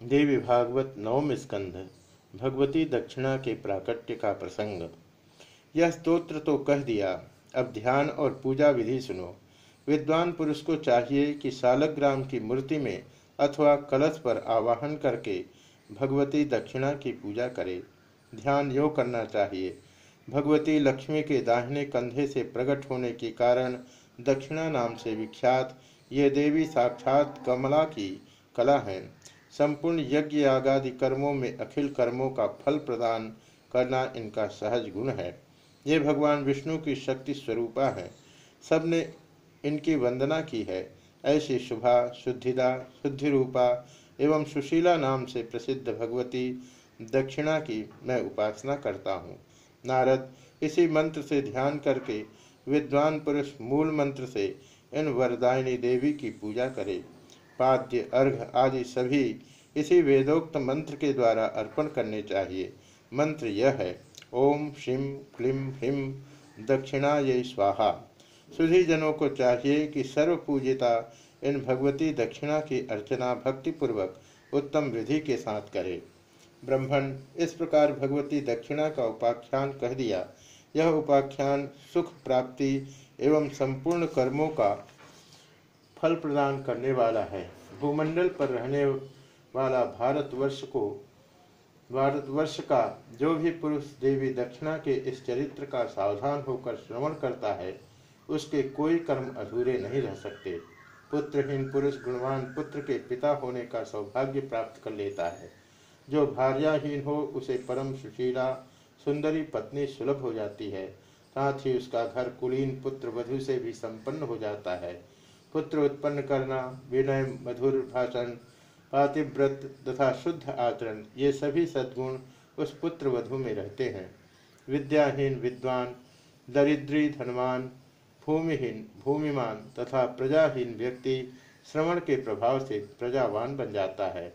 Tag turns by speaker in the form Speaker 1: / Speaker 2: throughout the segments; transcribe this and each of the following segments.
Speaker 1: देवी भागवत नवम स्कंध, भगवती दक्षिणा के प्राकट्य का प्रसंग। यह स्तोत्र तो कह दिया, अब ध्यान और पूजा विधि सुनो। विद्वान पुरुष को चाहिए कि सालग्राम की मूर्ति में अथवा कलश पर आवाहन करके भगवती दक्षिणा की पूजा करे। ध्यान यो करना चाहिए। भगवती लक्ष्मी के दाहिने कंधे से प्रकट होने के कारण दक्षिणा नाम से विख्यात ये देवी साक्षात कमला की कला हैं। संपूर्ण यज्ञ यागादि कर्मों में अखिल कर्मों का फल प्रदान करना इनका सहज गुण है। ये भगवान विष्णु की शक्ति स्वरूपा है। सबने इनकी वंदना की है। ऐसी शुभा, शुद्धिदा शुद्धि रूपा एवं सुशीला नाम से प्रसिद्ध भगवती दक्षिणा की मैं उपासना करता हूँ। नारद, इसी मंत्र से ध्यान करके विद्वान पुरुष मूल मंत्र से इन वरदायिनी देवी की पूजा करे। पाद्य अर्घ आदि सभी इसी वेदोक्त मंत्र के द्वारा अर्पण करने चाहिए। मंत्र यह है, ओम शिम क्लीम ह्रीम ये स्वाहा। सुधी जनों को चाहिए कि सर्व पूजिता इन भगवती दक्षिणा की अर्चना भक्तिपूर्वक उत्तम विधि के साथ करे। ब्रह्मण, इस प्रकार भगवती दक्षिणा का उपाख्यान कह दिया। यह उपाख्यान सुख, प्राप्ति एवं संपूर्ण कर्मों का फल प्रदान करने वाला है। भूमंडल पर रहने वाला भारतवर्ष को, भारतवर्ष का जो भी पुरुष देवी दक्षिणा के इस चरित्र का सावधान होकर श्रवण करता है, उसके कोई कर्म अधूरे नहीं रह सकते। पुत्रहीन पुरुष गुणवान पुत्र के पिता होने का सौभाग्य प्राप्त कर लेता है। जो भार्याहीन हो, उसे परम सुशीला, सुंदरी पत्नी सुलभ हो जाती है। साथ ही उसका घर कुलीन पुत्र वधु से भी संपन्न हो जाता है। पुत्र उत्पन्न करना, विनय, मधुर भाषण, पातिव्रत तथा शुद्ध आचरण, ये सभी सद्गुण उस पुत्र वधु में रहते हैं। विद्याहीन, विद्वान, दरिद्री, धनवान, भूमिहीन, भूमिमान तथा प्रजाहीन व्यक्ति श्रवण के प्रभाव से प्रजावान बन जाता है।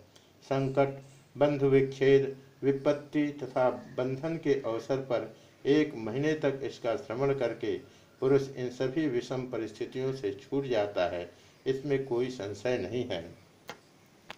Speaker 1: संकट, बंधु विच्छेद, विपत्ति तथा बंधन के अवसर पर एक महीने तक इसका श्रवण करके पुरुष इन सभी विषम परिस्थितियों से छूट जाता है इसमें कोई संशय नहीं है।